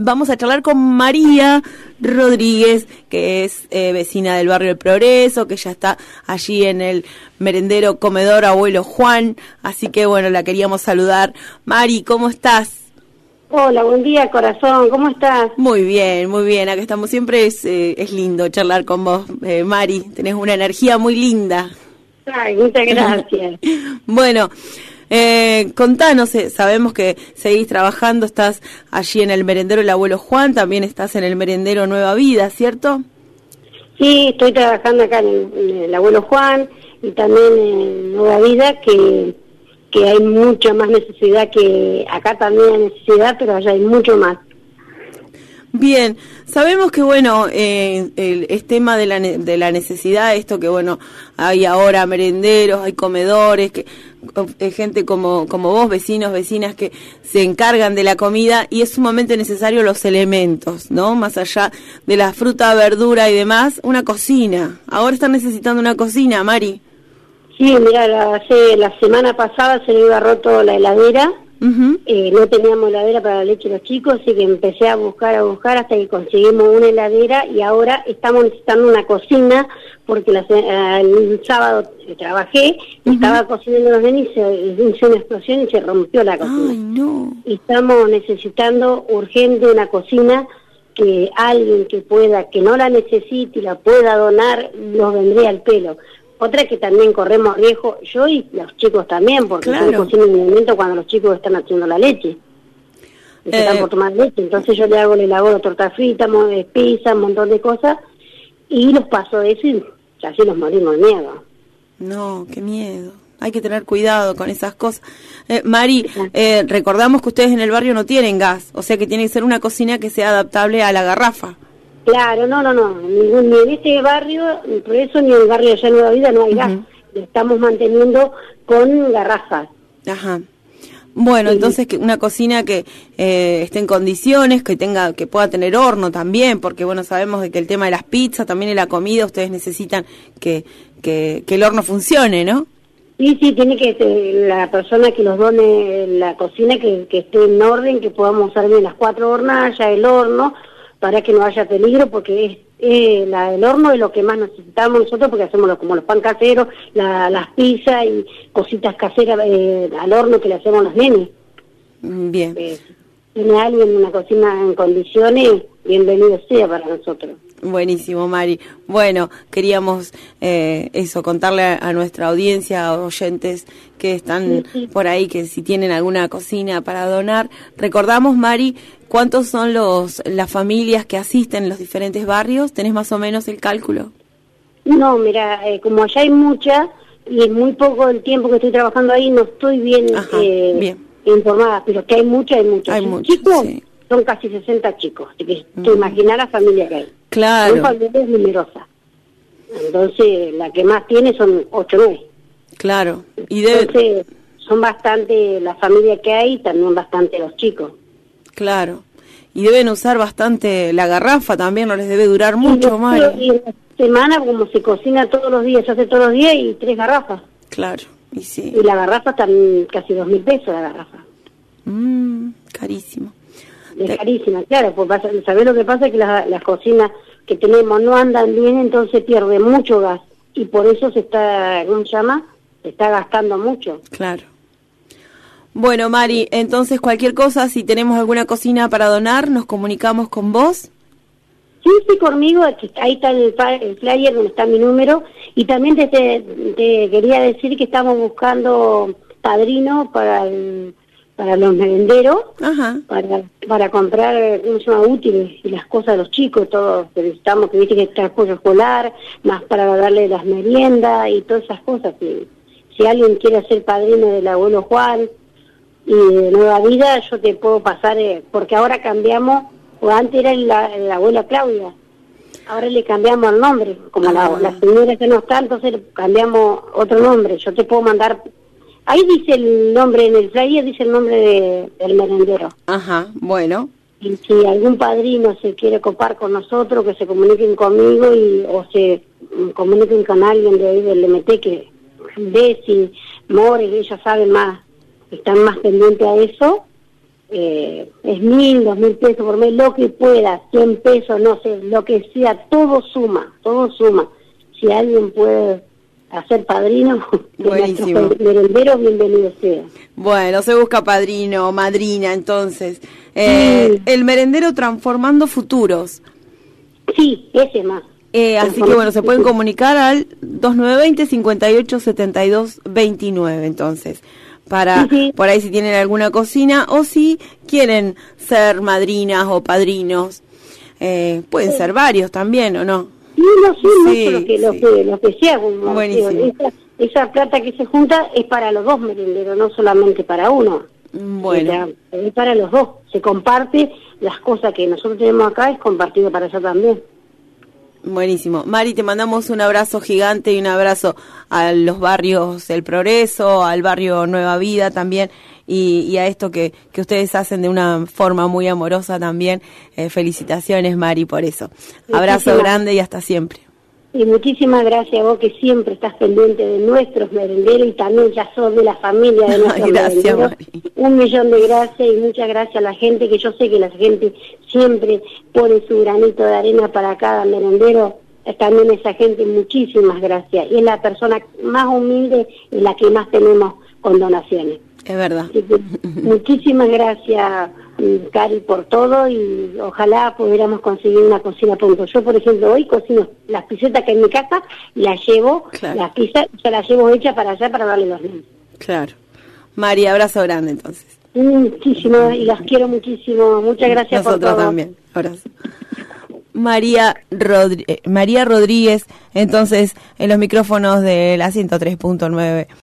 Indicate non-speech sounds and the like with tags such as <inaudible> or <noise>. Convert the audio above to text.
vamos a charlar con María Rodríguez, que es eh, vecina del barrio El Progreso, que ya está allí en el merendero comedor Abuelo Juan. Así que bueno, la queríamos saludar. Mari, ¿cómo estás? Hola, buen día, corazón. ¿Cómo estás? Muy bien, muy bien. Acá estamos siempre. Es, eh, es lindo charlar con vos, eh, Mari. Tenés una energía muy linda. Ay, muchas <laughs> gracias. bueno, eh, contanos, eh, sabemos que seguís trabajando, estás allí en el merendero El Abuelo Juan, también estás en el merendero Nueva Vida, ¿cierto? Sí, estoy trabajando acá en el, Abuelo Juan y también en Nueva Vida, que, que hay mucha más necesidad que acá también hay necesidad, pero allá hay mucho más. Bien, sabemos que bueno, eh, el, tema de la, de la necesidad, esto que bueno, hay ahora merenderos, hay comedores, que hay gente como, como vos, vecinos, vecinas que se encargan de la comida y es sumamente necesario los elementos, ¿no? Más allá de la fruta, verdura y demás, una cocina. Ahora están necesitando una cocina, Mari. Sí, mira, hace, la semana pasada se le iba roto la heladera eh, no teníamos heladera para la leche de los chicos, así que empecé a buscar, a buscar hasta que conseguimos una heladera y ahora estamos necesitando una cocina porque la, eh, el sábado trabajé y estaba cocinando los nenes y se hizo una explosión y se rompió la cocina. Y estamos necesitando urgente una cocina que alguien que pueda, que no la necesite y la pueda donar, nos vendría al pelo. Otra que también corremos riesgo, yo y los chicos también, porque claro. yo cocino en el momento cuando los chicos están haciendo la leche. están eh, por tomar leche. Entonces yo le hago, le hago torta frita, pizza, un montón de cosas, y los paso de eso y así nos morimos de miedo. No, qué miedo. Hay que tener cuidado con esas cosas. Eh, Mari, eh, recordamos que ustedes en el barrio no tienen gas, o sea que tiene que ser una cocina que sea adaptable a la garrafa. Claro, no, no, no, ni, en este barrio, por eso ni en el barrio de Nueva Vida no hay gas, estamos manteniendo con garrafas. Ajá. Bueno, entonces que una cocina que eh, esté en condiciones, que tenga, que pueda tener horno también, porque bueno sabemos de que el tema de las pizzas, también de la comida, ustedes necesitan que, que, que el horno funcione, ¿no? Sí, sí, tiene que ser la persona que nos done la cocina que, que esté en orden, que podamos usar bien las cuatro hornallas, el horno, para que no haya peligro, porque es, la, el horno es lo que más necesitamos nosotros, porque hacemos como los pan caseros, las pizzas y cositas caseras eh, al horno que le hacemos a los nenes. Mm, bien. Eh, tiene alguien una cocina en condiciones, bienvenido sea para nosotros. Buenísimo, Mari. Bueno, queríamos eh, eso, contarle a, nuestra audiencia, a oyentes que están por ahí, que si tienen alguna cocina para donar. Recordamos, Mari, ¿cuántos son los las familias que asisten en los diferentes barrios? ¿Tenés más o menos el cálculo? No, mira, eh, como allá hay muchas y es muy poco el tiempo que estoy trabajando ahí, no estoy bien, eh, informada, pero que hay muchas, hay muchas. Hay muchos, son casi 60 chicos, así que te imaginas la familia que hay. Claro. Son familias numerosas. Entonces, la que más tiene son 8 o 9. Claro. Y Entonces, son bastante la familia que hay y también bastante los chicos. Claro. Y deben usar bastante la garrafa también, no les debe durar mucho, más. Y en la semana, como se cocina todos los días, se hace todos los días y tres garrafas. Claro, y sí. Y la garrafa están casi dos mil pesos la garrafa. Mmm, carísimo. Es carísima, claro, pues ¿sabés lo que pasa? Que las, cocinas que tenemos no andan bien, entonces pierde mucho gas y por eso se está, ¿cómo se llama? Se está gastando mucho. Claro. Bueno, Mari, entonces cualquier cosa, si tenemos alguna cocina para donar, nos comunicamos con vos. Sí, sí, conmigo, ahí está el, el flyer donde está mi número y también te, te quería decir que estamos buscando padrino para el para los merenderos, para para comprar ¿cómo útiles y las cosas de los chicos, todos necesitamos que viste que está apoyo escolar, más para darle las meriendas y todas esas cosas. Que, si alguien quiere ser padrino del abuelo Juan y de Nueva Vida, yo te puedo pasar, eh, porque ahora cambiamos, o antes era la, abuela Claudia, ahora le cambiamos el nombre, como la, ah. la señora que no está, entonces cambiamos otro nombre, yo te puedo mandar Ahí dice el nombre, en el flyer dice el nombre de, del merendero. Ajá, bueno. Y si algún padrino se quiere copar con nosotros, que se comuniquen conmigo y o se comuniquen con alguien de ahí del MT, que Desi, More, que ellos saben más, están más pendientes a eso, eh, es mil, dos mil pesos por mes, lo que pueda, cien pesos, no sé, lo que sea, todo suma, todo suma. Si alguien puede hacer padrino <laughs> Buenísimo. merendero, bienvenido sea. Bueno, se busca padrino, madrina, entonces. Eh, El merendero transformando futuros. Sí, ese más. Eh, así que bueno, se pueden comunicar al 2920 58 72 29 entonces para por ahí si tienen alguna cocina o si quieren ser madrinas o padrinos eh, pueden ser varios también o no sí, no, sí, no lo que, lo que, lo que sea esa, esa, plata que se junta es para los dos merenderos no solamente para uno. Bueno. es para los dos. Se comparte las cosas que nosotros tenemos acá es compartido para eso también. Buenísimo. Mari, te mandamos un abrazo gigante y un abrazo a los barrios El Progreso, al barrio Nueva Vida también y, a esto que, que, ustedes hacen de una forma muy amorosa también. Eh, felicitaciones, Mari, por eso. Abrazo grande y hasta siempre. Y muchísimas gracias a vos que siempre estás pendiente de nuestros merenderos y también ya sos de la familia de <laughs> nuestros gracias, Un millón de gracias y muchas gracias a la gente, que yo sé que la gente siempre pone su granito de arena para cada merendero. También esa gente, muchísimas gracias. Y es la persona más humilde y la que más tenemos con donaciones. Es verdad. <laughs> muchísimas gracias Cari, por todo y ojalá pudiéramos conseguir una cocina pronto. Yo, por ejemplo, hoy cocino las pisetas que en mi casa y las llevo, las pizzas, ya las llevo hechas para allá para darle los niños. Claro. María, abrazo grande entonces. Muchísimo, y las quiero muchísimo. Muchas gracias por todo. también. Abrazo. María, eh, María Rodríguez, entonces, en los micrófonos de la 103.9.